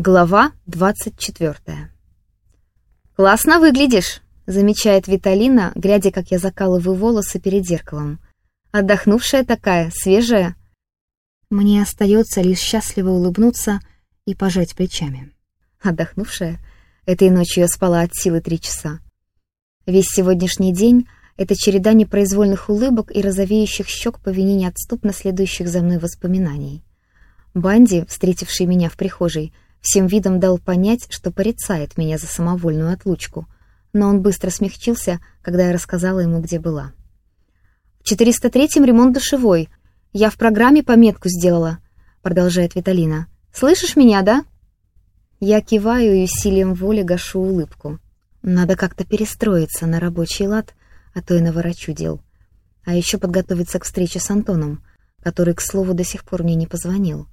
Глава 24. «Классно выглядишь», — замечает Виталина, глядя, как я закалываю волосы перед зеркалом. «Отдохнувшая такая, свежая». Мне остается лишь счастливо улыбнуться и пожать плечами. Отдохнувшая? Этой ночью я спала от силы три часа. Весь сегодняшний день — это череда непроизвольных улыбок и розовеющих щек по вине неотступно следующих за мной воспоминаний. Банди, встретивший меня в прихожей, — всем видом дал понять, что порицает меня за самовольную отлучку, но он быстро смягчился, когда я рассказала ему, где была. «В 403-м ремонт душевой. Я в программе пометку сделала», — продолжает Виталина. «Слышишь меня, да?» Я киваю и усилием воли гашу улыбку. Надо как-то перестроиться на рабочий лад, а то и наворочу дел. А еще подготовиться к встрече с Антоном, который, к слову, до сих пор мне не позвонил.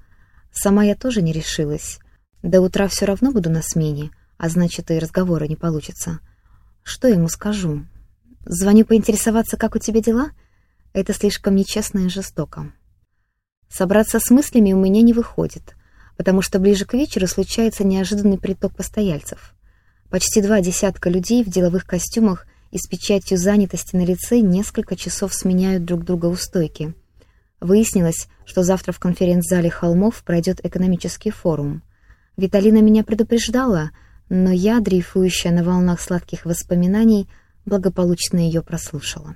Сама я тоже не решилась. До утра все равно буду на смене, а значит, и разговора не получится. Что ему скажу? Звоню поинтересоваться, как у тебя дела? Это слишком нечестно и жестоко. Собраться с мыслями у меня не выходит, потому что ближе к вечеру случается неожиданный приток постояльцев. Почти два десятка людей в деловых костюмах и с печатью занятости на лице несколько часов сменяют друг друга у стойки. Выяснилось, что завтра в конференц-зале Холмов пройдет экономический форум — Виталина меня предупреждала, но я, дрейфующая на волнах сладких воспоминаний, благополучно ее прослушала.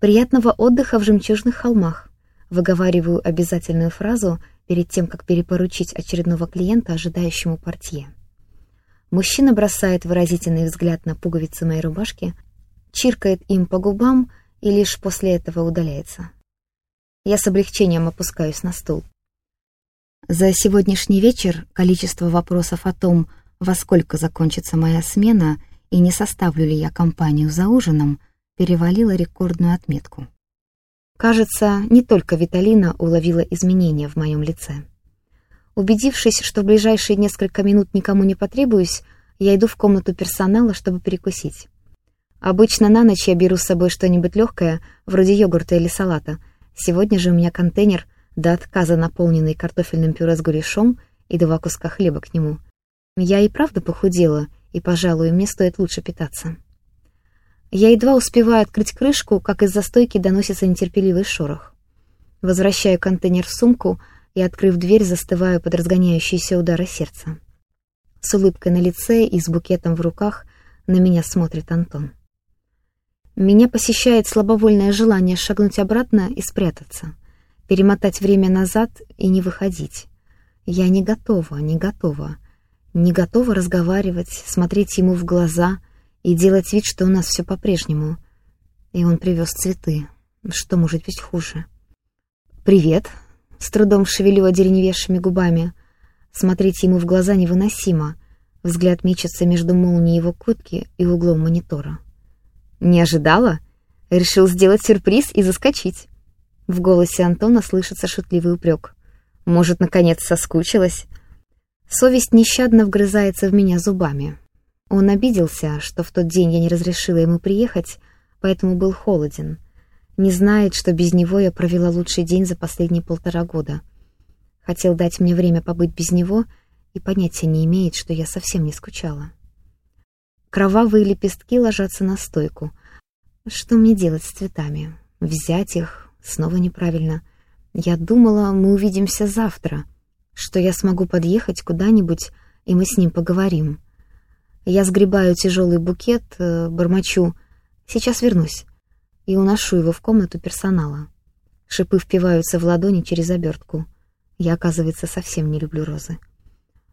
«Приятного отдыха в жемчужных холмах», выговариваю обязательную фразу перед тем, как перепоручить очередного клиента ожидающему портье. Мужчина бросает выразительный взгляд на пуговицы моей рубашки, чиркает им по губам и лишь после этого удаляется. Я с облегчением опускаюсь на стул. За сегодняшний вечер количество вопросов о том, во сколько закончится моя смена и не составлю ли я компанию за ужином, перевалило рекордную отметку. Кажется, не только Виталина уловила изменения в моем лице. Убедившись, что в ближайшие несколько минут никому не потребуюсь, я иду в комнату персонала, чтобы перекусить. Обычно на ночь я беру с собой что-нибудь легкое, вроде йогурта или салата. Сегодня же у меня контейнер до отказа наполненный картофельным пюре с гурешом и два куска хлеба к нему. Я и правда похудела, и, пожалуй, мне стоит лучше питаться. Я едва успеваю открыть крышку, как из-за стойки доносится нетерпеливый шорох. Возвращаю контейнер в сумку и, открыв дверь, застываю под разгоняющиеся удары сердца. С улыбкой на лице и с букетом в руках на меня смотрит Антон. Меня посещает слабовольное желание шагнуть обратно и спрятаться — перемотать время назад и не выходить. Я не готова, не готова. Не готова разговаривать, смотреть ему в глаза и делать вид, что у нас все по-прежнему. И он привез цветы. Что может быть хуже? «Привет!» — с трудом шевелю одеревеневшими губами. Смотреть ему в глаза невыносимо. Взгляд мечется между молнией его куртки и углом монитора. «Не ожидала?» Решил сделать сюрприз и заскочить. В голосе Антона слышится шутливый упрек. Может, наконец соскучилась? Совесть нещадно вгрызается в меня зубами. Он обиделся, что в тот день я не разрешила ему приехать, поэтому был холоден. Не знает, что без него я провела лучший день за последние полтора года. Хотел дать мне время побыть без него и понятия не имеет, что я совсем не скучала. Кровавые лепестки ложатся на стойку. Что мне делать с цветами? Взять их, Снова неправильно. Я думала, мы увидимся завтра, что я смогу подъехать куда-нибудь, и мы с ним поговорим. Я сгребаю тяжелый букет, э, бормочу «Сейчас вернусь» и уношу его в комнату персонала. Шипы впиваются в ладони через обертку. Я, оказывается, совсем не люблю розы.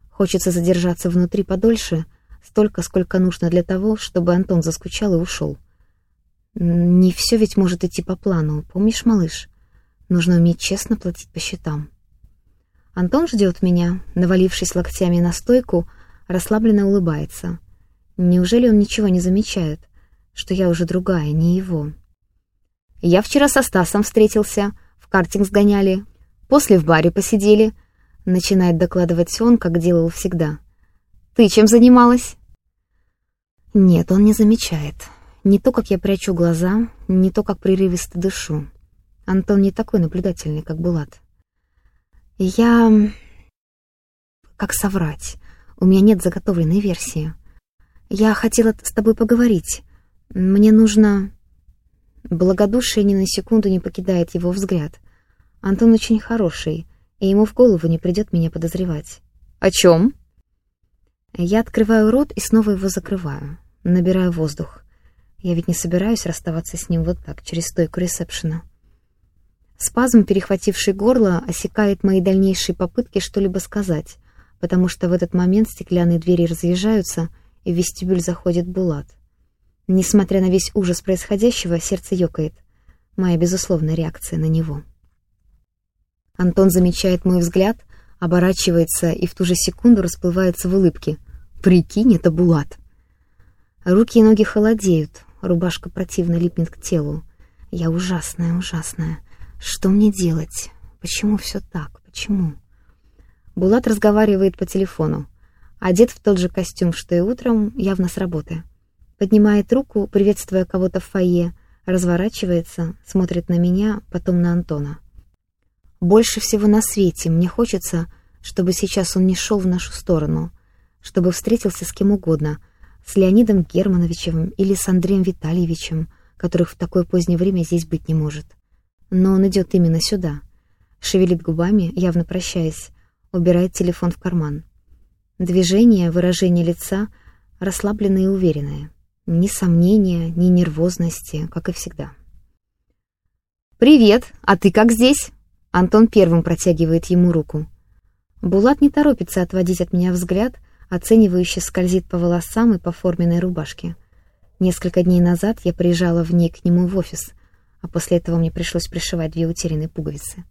Хочется задержаться внутри подольше, столько, сколько нужно для того, чтобы Антон заскучал и ушел. Не все ведь может идти по плану, помнишь, малыш? Нужно уметь честно платить по счетам. Антон ждет меня, навалившись локтями на стойку, расслабленно улыбается. Неужели он ничего не замечает, что я уже другая, не его? Я вчера со Стасом встретился, в картинг сгоняли, после в баре посидели, начинает докладывать он, как делал всегда. Ты чем занималась? Нет, он не замечает. Не то, как я прячу глаза, не то, как прерывисто дышу. Антон не такой наблюдательный, как Булат. Я... как соврать. У меня нет заготовленной версии. Я хотела с тобой поговорить. Мне нужно... Благодушие ни на секунду не покидает его взгляд. Антон очень хороший, и ему в голову не придет меня подозревать. «О чем?» Я открываю рот и снова его закрываю. Набираю воздух. Я ведь не собираюсь расставаться с ним вот так, через стойку ресепшена. Спазм, перехвативший горло, осекает мои дальнейшие попытки что-либо сказать, потому что в этот момент стеклянные двери разъезжаются, и в вестибюль заходит Булат. Несмотря на весь ужас происходящего, сердце ёкает. Моя безусловная реакция на него. Антон замечает мой взгляд, оборачивается и в ту же секунду расплывается в улыбке. «Прикинь, это Булат!» Руки и ноги холодеют, рубашка противно липнет к телу. Я ужасная, ужасная. Что мне делать? Почему все так? Почему? Булат разговаривает по телефону. Одет в тот же костюм, что и утром, явно с работы. Поднимает руку, приветствуя кого-то в фойе, разворачивается, смотрит на меня, потом на Антона. Больше всего на свете мне хочется, чтобы сейчас он не шел в нашу сторону, чтобы встретился с кем угодно — с Леонидом Германовичем или с Андреем Витальевичем, которых в такое позднее время здесь быть не может. Но он идет именно сюда. Шевелит губами, явно прощаясь, убирает телефон в карман. Движение, выражение лица расслабленное и уверенное. Ни сомнения, ни нервозности, как и всегда. «Привет! А ты как здесь?» Антон первым протягивает ему руку. Булат не торопится отводить от меня взгляд — оценивающе скользит по волосам и по форменной рубашке. Несколько дней назад я приезжала в ней к нему в офис, а после этого мне пришлось пришивать две утерянные пуговицы.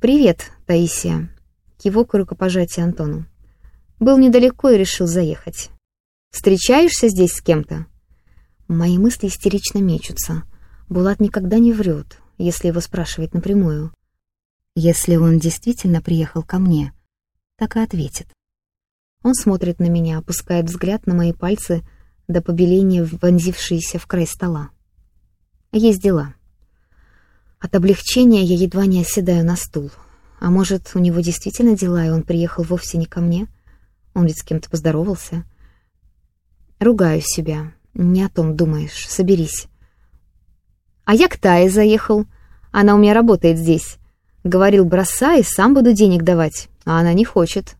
«Привет, Таисия!» Кивок и рукопожатие Антону. «Был недалеко и решил заехать. Встречаешься здесь с кем-то?» Мои мысли истерично мечутся. Булат никогда не врет, если его спрашивать напрямую. Если он действительно приехал ко мне, так и ответит. Он смотрит на меня, опускает взгляд на мои пальцы до побеления, вонзившиеся в край стола. Есть дела. От облегчения я едва не оседаю на стул. А может, у него действительно дела, и он приехал вовсе не ко мне? Он ведь с кем-то поздоровался. Ругаю себя. Не о том думаешь. Соберись. А я к Тае заехал. Она у меня работает здесь. Говорил, бросай, сам буду денег давать. А она не хочет.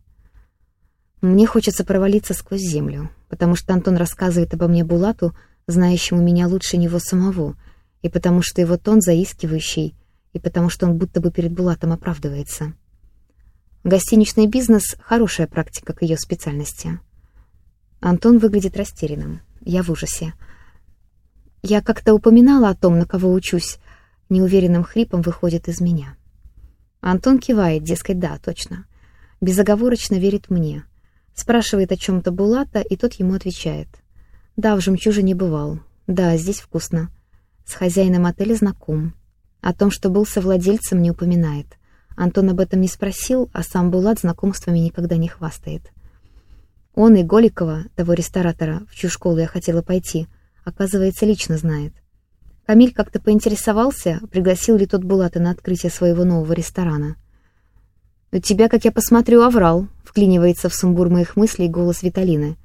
Мне хочется провалиться сквозь землю, потому что Антон рассказывает обо мне Булату, знающему меня лучше него самого, и потому что его тон заискивающий, и потому что он будто бы перед Булатом оправдывается. Гостиничный бизнес — хорошая практика к ее специальности. Антон выглядит растерянным. Я в ужасе. Я как-то упоминала о том, на кого учусь. Неуверенным хрипом выходит из меня. Антон кивает, дескать, да, точно. Безоговорочно верит мне — Спрашивает о чем-то Булата, и тот ему отвечает. «Да, в «Жемчужине» бывал. Да, здесь вкусно. С хозяином отеля знаком. О том, что был совладельцем, не упоминает. Антон об этом не спросил, а сам Булат знакомствами никогда не хвастает. Он и Голикова, того ресторатора, в чью школу я хотела пойти, оказывается, лично знает. Камиль как-то поинтересовался, пригласил ли тот Булата на открытие своего нового ресторана. «У тебя, как я посмотрю, оврал», — вклинивается в сумбур моих мыслей голос Виталины.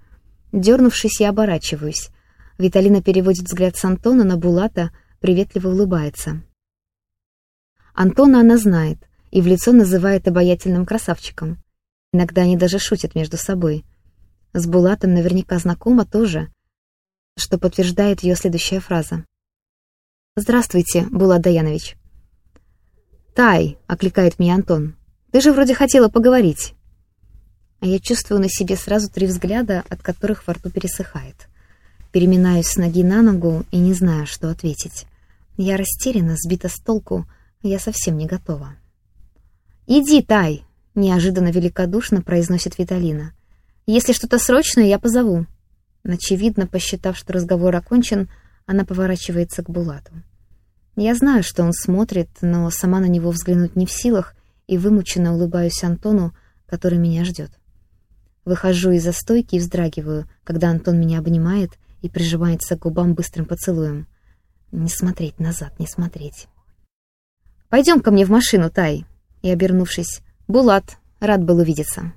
Дернувшись, я оборачиваюсь. Виталина переводит взгляд с Антона на Булата, приветливо улыбается. Антона она знает и в лицо называет обаятельным красавчиком. Иногда они даже шутят между собой. С Булатом наверняка знакома тоже, что подтверждает ее следующая фраза. «Здравствуйте, Булат Даянович». «Тай», — окликает меня Антон. Ты же вроде хотела поговорить. А я чувствую на себе сразу три взгляда, от которых во рту пересыхает. Переминаюсь с ноги на ногу и не знаю, что ответить. Я растеряна, сбита с толку, я совсем не готова. «Иди, Тай!» — неожиданно великодушно произносит Виталина. «Если что-то срочное, я позову». Очевидно, посчитав, что разговор окончен, она поворачивается к Булату. Я знаю, что он смотрит, но сама на него взглянуть не в силах, и вымученно улыбаюсь Антону, который меня ждет. Выхожу из-за стойки и вздрагиваю, когда Антон меня обнимает и прижимается к губам быстрым поцелуем. Не смотреть назад, не смотреть. «Пойдем ко мне в машину, Тай!» И, обернувшись, «Булат, Рад был увидеться.